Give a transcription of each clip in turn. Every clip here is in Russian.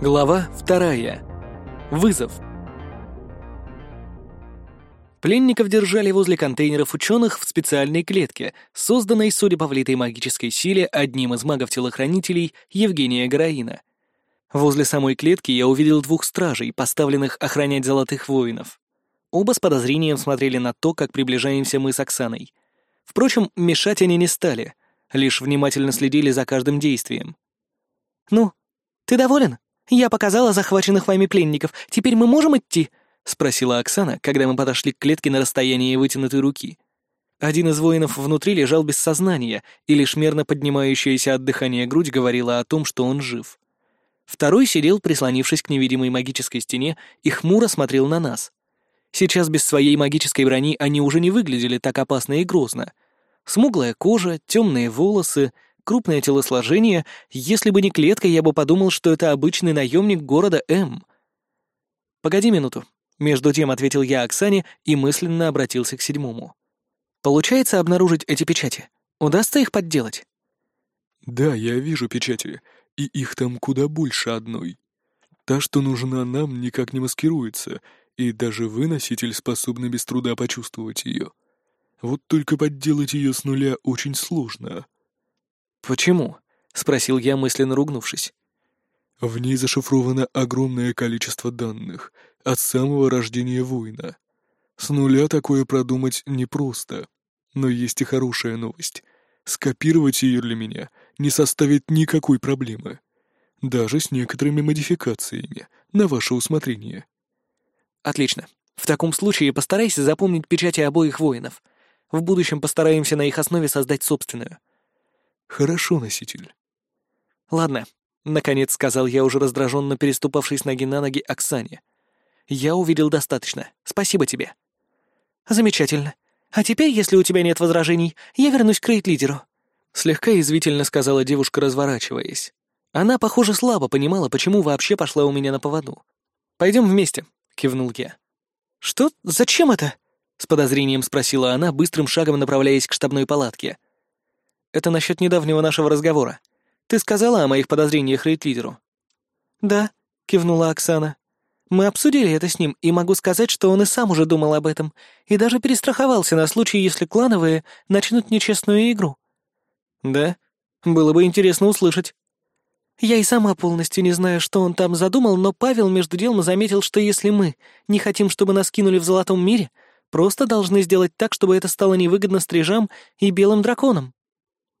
Глава вторая. Вызов. Пленников держали возле контейнеров ученых в специальной клетке, созданной, судя по влитой магической силе, одним из магов-телохранителей Евгения Героина. Возле самой клетки я увидел двух стражей, поставленных охранять золотых воинов. Оба с подозрением смотрели на то, как приближаемся мы с Оксаной. Впрочем, мешать они не стали, лишь внимательно следили за каждым действием. «Ну, ты доволен?» «Я показала захваченных вами пленников. Теперь мы можем идти?» — спросила Оксана, когда мы подошли к клетке на расстоянии вытянутой руки. Один из воинов внутри лежал без сознания, и лишь мерно поднимающаяся от дыхания грудь говорила о том, что он жив. Второй сидел, прислонившись к невидимой магической стене, и хмуро смотрел на нас. Сейчас без своей магической брони они уже не выглядели так опасно и грозно. Смуглая кожа, темные волосы — крупное телосложение, если бы не клетка, я бы подумал, что это обычный наемник города М. «Погоди минуту», — между тем ответил я Оксане и мысленно обратился к седьмому. «Получается обнаружить эти печати? Удастся их подделать?» «Да, я вижу печати, и их там куда больше одной. Та, что нужна нам, никак не маскируется, и даже вы, носитель, способны без труда почувствовать ее. Вот только подделать ее с нуля очень сложно». «Почему?» — спросил я, мысленно ругнувшись. В ней зашифровано огромное количество данных от самого рождения воина. С нуля такое продумать непросто. Но есть и хорошая новость. Скопировать ее для меня не составит никакой проблемы. Даже с некоторыми модификациями, на ваше усмотрение. Отлично. В таком случае постарайся запомнить печати обоих воинов. В будущем постараемся на их основе создать собственную. Хорошо, носитель. Ладно, наконец сказал я, уже раздраженно переступавший с ноги на ноги Оксане. Я увидел достаточно. Спасибо тебе. Замечательно. А теперь, если у тебя нет возражений, я вернусь к рейд-лидеру. Слегка извительно сказала девушка, разворачиваясь. Она, похоже, слабо понимала, почему вообще пошла у меня на поводу. Пойдем вместе, кивнул я. Что? Зачем это? С подозрением спросила она, быстрым шагом направляясь к штабной палатке. Это насчет недавнего нашего разговора. Ты сказала о моих подозрениях рейд-лидеру?» «Да», — кивнула Оксана. «Мы обсудили это с ним, и могу сказать, что он и сам уже думал об этом, и даже перестраховался на случай, если клановые начнут нечестную игру». «Да? Было бы интересно услышать». Я и сама полностью не знаю, что он там задумал, но Павел между делом заметил, что если мы не хотим, чтобы нас кинули в золотом мире, просто должны сделать так, чтобы это стало невыгодно стрижам и белым драконам.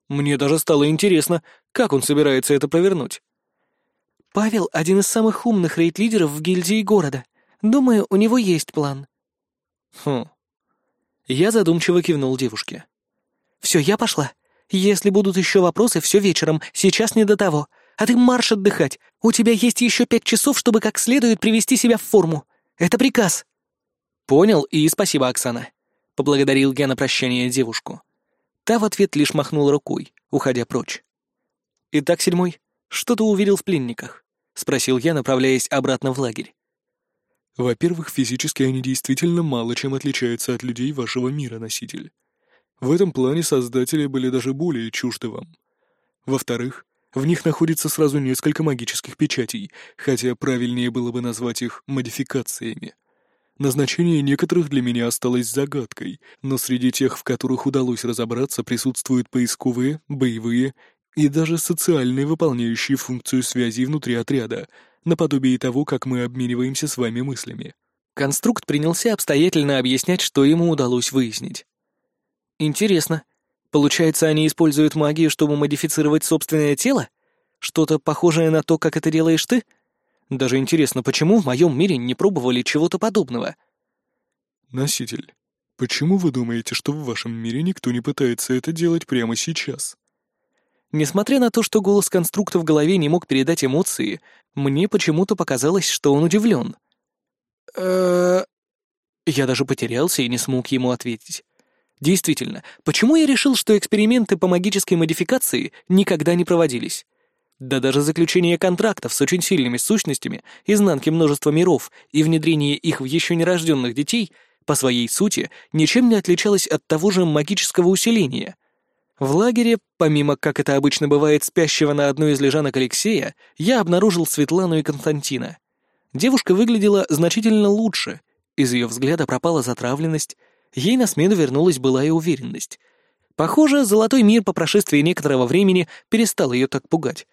Мне даже стало интересно, как он собирается это провернуть. Павел — один из самых умных рейд-лидеров в гильдии города. Думаю, у него есть план. Хм. Я задумчиво кивнул девушке. Все, я пошла. Если будут еще вопросы, все вечером, сейчас не до того. А ты марш отдыхать. У тебя есть еще пять часов, чтобы как следует привести себя в форму. Это приказ. Понял, и спасибо, Оксана. Поблагодарил я на прощание девушку. Та в ответ лишь махнула рукой, уходя прочь. «Итак, седьмой, что ты увидел в пленниках?» — спросил я, направляясь обратно в лагерь. «Во-первых, физически они действительно мало чем отличаются от людей вашего мира, носитель. В этом плане создатели были даже более чужды вам. Во-вторых, в них находится сразу несколько магических печатей, хотя правильнее было бы назвать их модификациями. Назначение некоторых для меня осталось загадкой, но среди тех, в которых удалось разобраться, присутствуют поисковые, боевые и даже социальные, выполняющие функцию связи внутри отряда, наподобие того, как мы обмениваемся с вами мыслями. Конструкт принялся обстоятельно объяснять, что ему удалось выяснить. Интересно. Получается, они используют магию, чтобы модифицировать собственное тело? Что-то похожее на то, как это делаешь ты? — даже интересно, почему в моем мире не пробовали чего-то подобного? Носитель, почему вы думаете, что в вашем мире никто не пытается это делать прямо сейчас? Несмотря на то, что голос конструкта в голове не мог передать эмоции, мне почему-то показалось, что он удивлен. Я даже потерялся и не смог ему ответить. Действительно, почему я решил, что эксперименты по магической модификации никогда не проводились? Да даже заключение контрактов с очень сильными сущностями, изнанки множества миров и внедрение их в еще нерожденных детей по своей сути ничем не отличалось от того же магического усиления. В лагере, помимо, как это обычно бывает, спящего на одной из лежанок Алексея, я обнаружил Светлану и Константина. Девушка выглядела значительно лучше, из ее взгляда пропала затравленность, ей на смену вернулась былая уверенность. Похоже, золотой мир по прошествии некоторого времени перестал ее так пугать.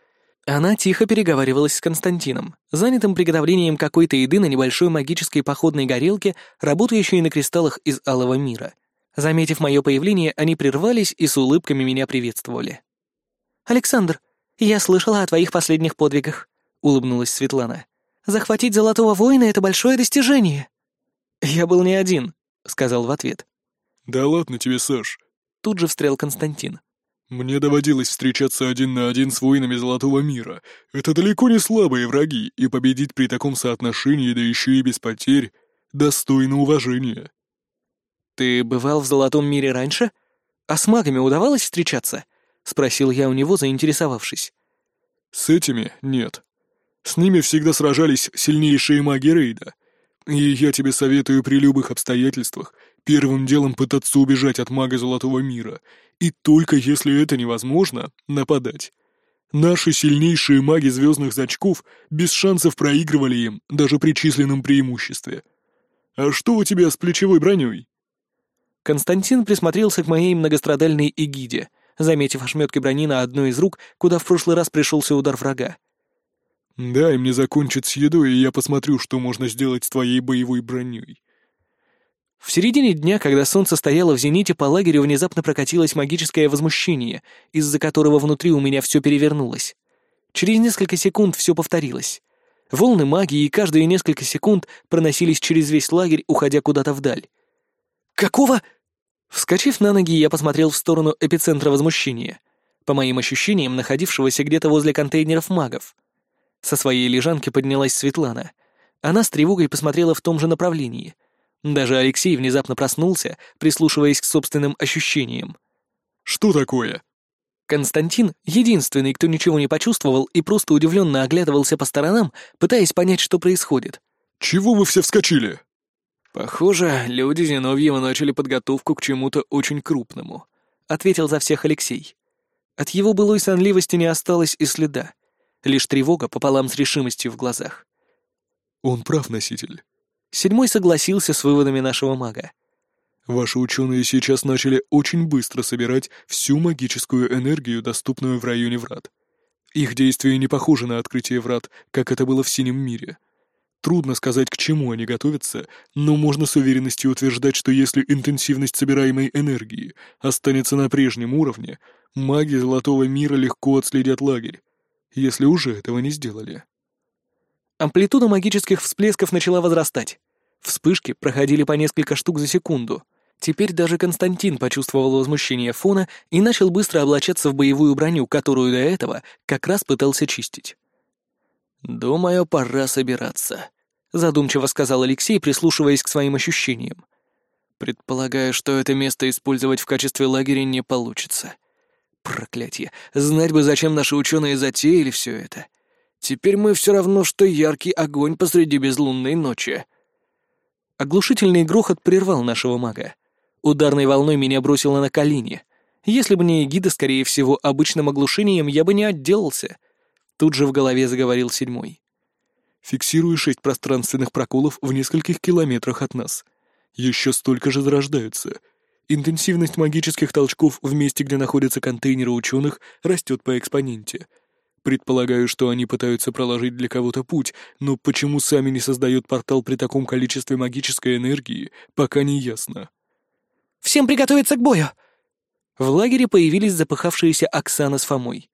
Она тихо переговаривалась с Константином, занятым приготовлением какой-то еды на небольшой магической походной горелке, работающей на кристаллах из алого мира. Заметив мое появление, они прервались и с улыбками меня приветствовали. «Александр, я слышала о твоих последних подвигах», — улыбнулась Светлана. «Захватить Золотого Воина — это большое достижение». «Я был не один», — сказал в ответ. «Да ладно тебе, Саш». Тут же встрял Константин. «Мне доводилось встречаться один на один с воинами Золотого Мира. Это далеко не слабые враги, и победить при таком соотношении, да еще и без потерь, достойно уважения». «Ты бывал в Золотом Мире раньше? А с магами удавалось встречаться?» — спросил я у него, заинтересовавшись. «С этими нет. С ними всегда сражались сильнейшие маги Рейда. И я тебе советую при любых обстоятельствах первым делом пытаться убежать от мага Золотого Мира, и только если это невозможно, нападать. Наши сильнейшие маги Звездных Зачков без шансов проигрывали им, даже при численном преимуществе. А что у тебя с плечевой броней? Константин присмотрелся к моей многострадальной эгиде, заметив ошметки брони на одной из рук, куда в прошлый раз пришелся удар врага. «Дай мне закончить с едой, и я посмотрю, что можно сделать с твоей боевой броней». В середине дня, когда солнце стояло в зените, по лагерю внезапно прокатилось магическое возмущение, из-за которого внутри у меня все перевернулось. Через несколько секунд все повторилось. Волны магии каждые несколько секунд проносились через весь лагерь, уходя куда-то вдаль. «Какого?» Вскочив на ноги, я посмотрел в сторону эпицентра возмущения, по моим ощущениям, находившегося где-то возле контейнеров магов. Со своей лежанки поднялась Светлана. Она с тревогой посмотрела в том же направлении. Даже Алексей внезапно проснулся, прислушиваясь к собственным ощущениям. «Что такое?» Константин — единственный, кто ничего не почувствовал и просто удивленно оглядывался по сторонам, пытаясь понять, что происходит. «Чего вы все вскочили?» «Похоже, люди Зиновьева начали подготовку к чему-то очень крупному», — ответил за всех Алексей. От его былой сонливости не осталось и следа. Лишь тревога пополам с решимостью в глазах. «Он прав, носитель». Седьмой согласился с выводами нашего мага. «Ваши ученые сейчас начали очень быстро собирать всю магическую энергию, доступную в районе врат. Их действия не похожи на открытие врат, как это было в Синем мире. Трудно сказать, к чему они готовятся, но можно с уверенностью утверждать, что если интенсивность собираемой энергии останется на прежнем уровне, маги Золотого Мира легко отследят лагерь, если уже этого не сделали. Амплитуда магических всплесков начала возрастать. Вспышки проходили по несколько штук за секунду. Теперь даже Константин почувствовал возмущение фона и начал быстро облачаться в боевую броню, которую до этого как раз пытался чистить. «Думаю, пора собираться», — задумчиво сказал Алексей, прислушиваясь к своим ощущениям. «Предполагаю, что это место использовать в качестве лагеря не получится. Проклятие, знать бы, зачем наши ученые затеяли все это. Теперь мы все равно, что яркий огонь посреди безлунной ночи». Оглушительный грохот прервал нашего мага. Ударной волной меня бросило на колени. Если бы не гида, скорее всего, обычным оглушением я бы не отделался — Тут же в голове заговорил седьмой. «Фиксирую шесть пространственных проколов в нескольких километрах от нас. Еще столько же зарождаются. Интенсивность магических толчков в месте, где находятся контейнеры ученых, растет по экспоненте. Предполагаю, что они пытаются проложить для кого-то путь, но почему сами не создают портал при таком количестве магической энергии, пока не ясно». «Всем приготовиться к бою!» В лагере появились запыхавшиеся Оксана с Фомой.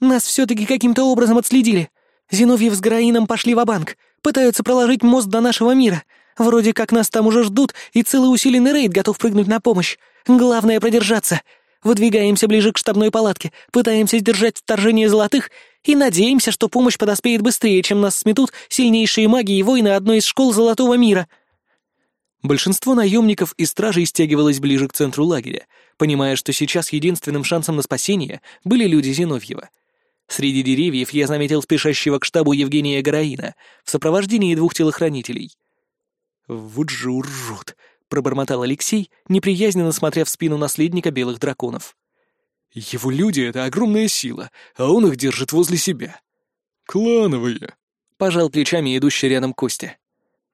Нас все-таки каким-то образом отследили. Зиновьев с Граином пошли в банк пытаются проложить мост до нашего мира. Вроде как нас там уже ждут, и целый усиленный рейд готов прыгнуть на помощь. Главное — продержаться. Выдвигаемся ближе к штабной палатке, пытаемся сдержать вторжение золотых и надеемся, что помощь подоспеет быстрее, чем нас сметут сильнейшие маги и воины одной из школ Золотого мира. Большинство наемников и стражей стягивалось ближе к центру лагеря, понимая, что сейчас единственным шансом на спасение были люди Зиновьева — Среди деревьев я заметил спешащего к штабу Евгения Гараина в сопровождении двух телохранителей. «Вот же урод!» — пробормотал Алексей, неприязненно смотря в спину наследника белых драконов. Его люди — это огромная сила, а он их держит возле себя. Клановые. Пожал плечами идущий рядом Костя.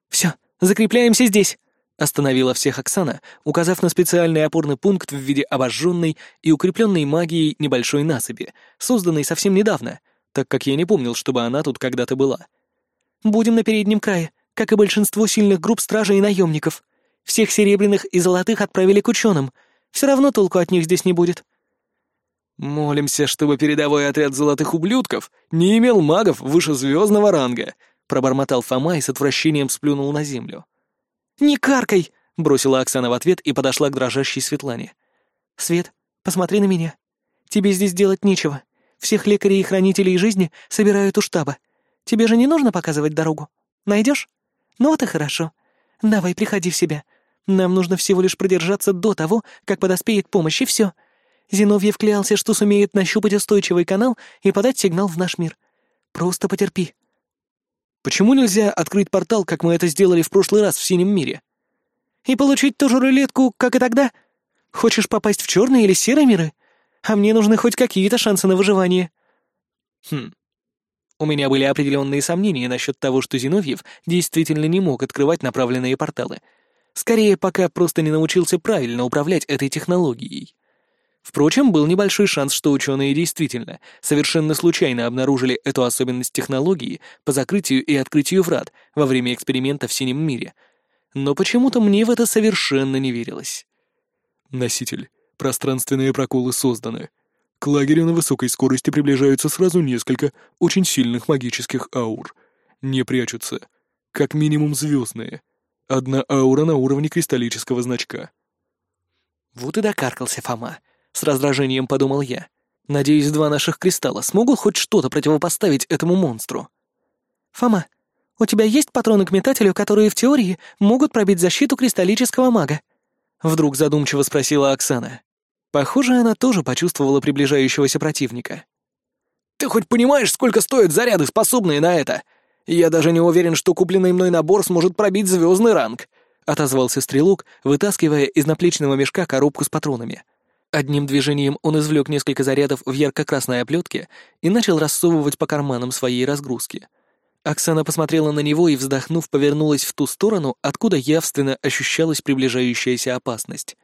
Все, закрепляемся здесь. Остановила всех Оксана, указав на специальный опорный пункт в виде обожженной и укрепленной магией небольшой насыпи, созданной совсем недавно, так как я не помнил, чтобы она тут когда-то была. «Будем на переднем крае, как и большинство сильных групп стражей и наемников. Всех серебряных и золотых отправили к ученым. Все равно толку от них здесь не будет». «Молимся, чтобы передовой отряд золотых ублюдков не имел магов выше звездного ранга», пробормотал Фома и с отвращением сплюнул на землю. «Не каркай!» — бросила Оксана в ответ и подошла к дрожащей Светлане. «Свет, посмотри на меня. Тебе здесь делать нечего. Всех лекарей и хранителей жизни собирают у штаба. Тебе же не нужно показывать дорогу. Найдешь? Ну вот и хорошо. Давай, приходи в себя. Нам нужно всего лишь продержаться до того, как подоспеет помощь, и все. Зиновьев клялся, что сумеет нащупать устойчивый канал и подать сигнал в наш мир. Просто потерпи. Почему нельзя открыть портал, как мы это сделали в прошлый раз в синем мире? И получить ту же рулетку, как и тогда? Хочешь попасть в черные или серые миры? А мне нужны хоть какие-то шансы на выживание. Хм. У меня были определенные сомнения насчет того, что Зиновьев действительно не мог открывать направленные порталы. Скорее, пока просто не научился правильно управлять этой технологией. Впрочем, был небольшой шанс, что ученые действительно, совершенно случайно обнаружили эту особенность технологии по закрытию и открытию врат во время эксперимента в Синем мире. Но почему-то мне в это совершенно не верилось. Носитель. Пространственные проколы созданы. К лагерю на высокой скорости приближаются сразу несколько очень сильных магических аур. Не прячутся. Как минимум звездные. Одна аура на уровне кристаллического значка. Вот и докаркался Фома. С раздражением подумал я. Надеюсь, два наших кристалла смогут хоть что-то противопоставить этому монстру. Фома, у тебя есть патроны к метателю, которые в теории могут пробить защиту кристаллического мага? Вдруг задумчиво спросила Оксана. Похоже, она тоже почувствовала приближающегося противника. «Ты хоть понимаешь, сколько стоят заряды, способные на это? Я даже не уверен, что купленный мной набор сможет пробить звездный ранг», — отозвался стрелок, вытаскивая из наплечного мешка коробку с патронами. Одним движением он извлек несколько зарядов в ярко-красной оплетке и начал рассовывать по карманам своей разгрузки. Оксана посмотрела на него и, вздохнув, повернулась в ту сторону, откуда явственно ощущалась приближающаяся опасность.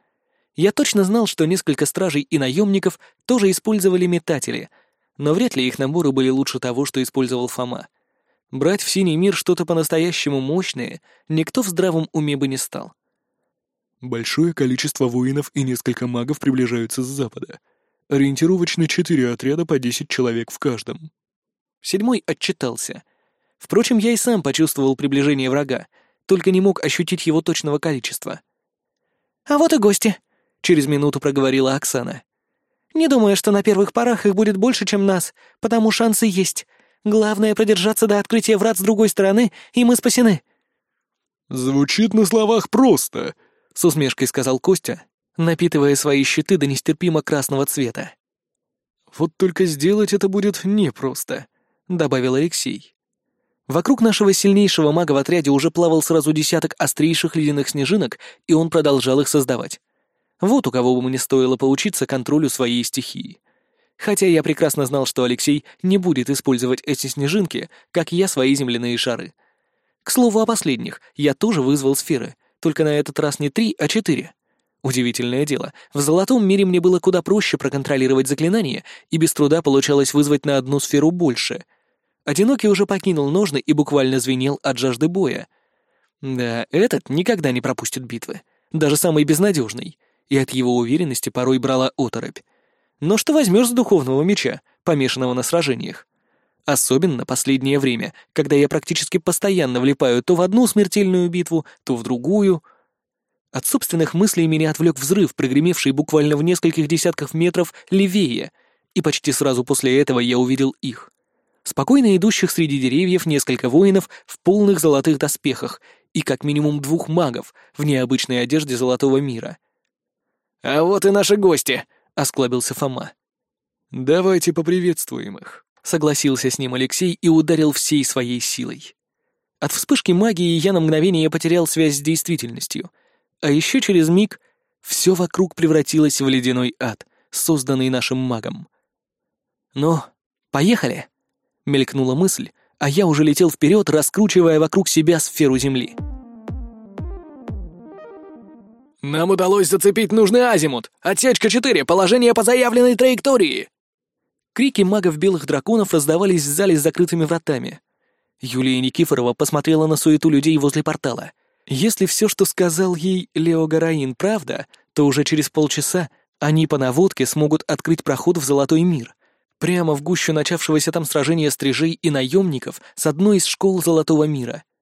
Я точно знал, что несколько стражей и наемников тоже использовали метатели, но вряд ли их наборы были лучше того, что использовал Фома. Брать в синий мир что-то по-настоящему мощное никто в здравом уме бы не стал. Большое количество воинов и несколько магов приближаются с запада. Ориентировочно четыре отряда по десять человек в каждом. Седьмой отчитался. Впрочем, я и сам почувствовал приближение врага, только не мог ощутить его точного количества. «А вот и гости», — через минуту проговорила Оксана. «Не думаю, что на первых порах их будет больше, чем нас, потому шансы есть. Главное — продержаться до открытия врат с другой стороны, и мы спасены». «Звучит на словах просто», — с усмешкой сказал Костя, напитывая свои щиты до нестерпимо красного цвета. «Вот только сделать это будет непросто», — добавил Алексей. Вокруг нашего сильнейшего мага в отряде уже плавал сразу десяток острейших ледяных снежинок, и он продолжал их создавать. Вот у кого бы мне стоило поучиться контролю своей стихии. Хотя я прекрасно знал, что Алексей не будет использовать эти снежинки, как я свои земляные шары. К слову о последних, я тоже вызвал сферы, только на этот раз не три, а четыре. Удивительное дело, в золотом мире мне было куда проще проконтролировать заклинания, и без труда получалось вызвать на одну сферу больше. Одинокий уже покинул ножны и буквально звенел от жажды боя. Да, этот никогда не пропустит битвы, даже самый безнадежный, и от его уверенности порой брала оторопь. Но что возьмешь с духовного меча, помешанного на сражениях? Особенно последнее время, когда я практически постоянно влипаю то в одну смертельную битву, то в другую. От собственных мыслей меня отвлек взрыв, прогремевший буквально в нескольких десятках метров левее, и почти сразу после этого я увидел их. Спокойно идущих среди деревьев несколько воинов в полных золотых доспехах и как минимум двух магов в необычной одежде золотого мира. «А вот и наши гости!» — осклабился Фома. «Давайте поприветствуем их». Согласился с ним Алексей и ударил всей своей силой. От вспышки магии я на мгновение потерял связь с действительностью. А еще через миг все вокруг превратилось в ледяной ад, созданный нашим магом. «Ну, поехали!» — мелькнула мысль, а я уже летел вперед, раскручивая вокруг себя сферу Земли. «Нам удалось зацепить нужный азимут! Отсечка 4, положение по заявленной траектории!» Крики магов белых драконов раздавались в зале с закрытыми вратами. Юлия Никифорова посмотрела на суету людей возле портала. Если все, что сказал ей Лео Гараин, правда, то уже через полчаса они по наводке смогут открыть проход в Золотой мир, прямо в гущу начавшегося там сражения стрижей и наемников с одной из школ Золотого мира —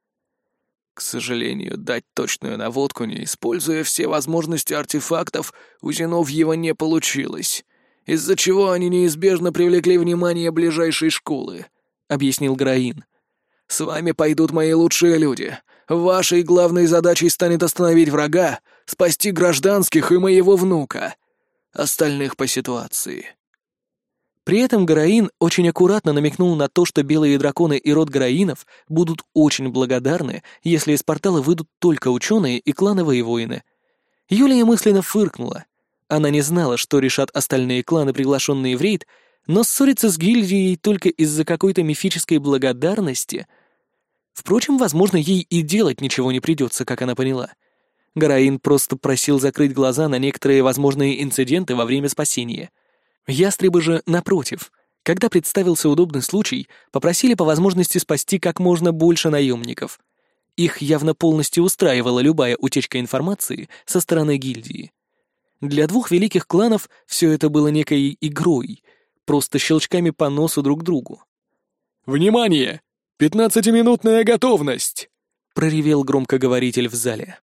к сожалению, дать точную наводку, не используя все возможности артефактов, у Зиновьева не получилось, из-за чего они неизбежно привлекли внимание ближайшей школы, — объяснил Граин. «С вами пойдут мои лучшие люди. Вашей главной задачей станет остановить врага, спасти гражданских и моего внука. Остальных по ситуации». При этом Гараин очень аккуратно намекнул на то, что белые драконы и род Гараинов будут очень благодарны, если из портала выйдут только ученые и клановые воины. Юлия мысленно фыркнула. Она не знала, что решат остальные кланы, приглашенные в рейд, но ссориться с гильдией только из-за какой-то мифической благодарности... Впрочем, возможно, ей и делать ничего не придется, как она поняла. Гараин просто просил закрыть глаза на некоторые возможные инциденты во время спасения — Ястребы же, напротив, когда представился удобный случай, попросили по возможности спасти как можно больше наемников. Их явно полностью устраивала любая утечка информации со стороны гильдии. Для двух великих кланов все это было некой игрой, просто щелчками по носу друг другу. «Внимание! Пятнадцатиминутная готовность!» — проревел громкоговоритель в зале.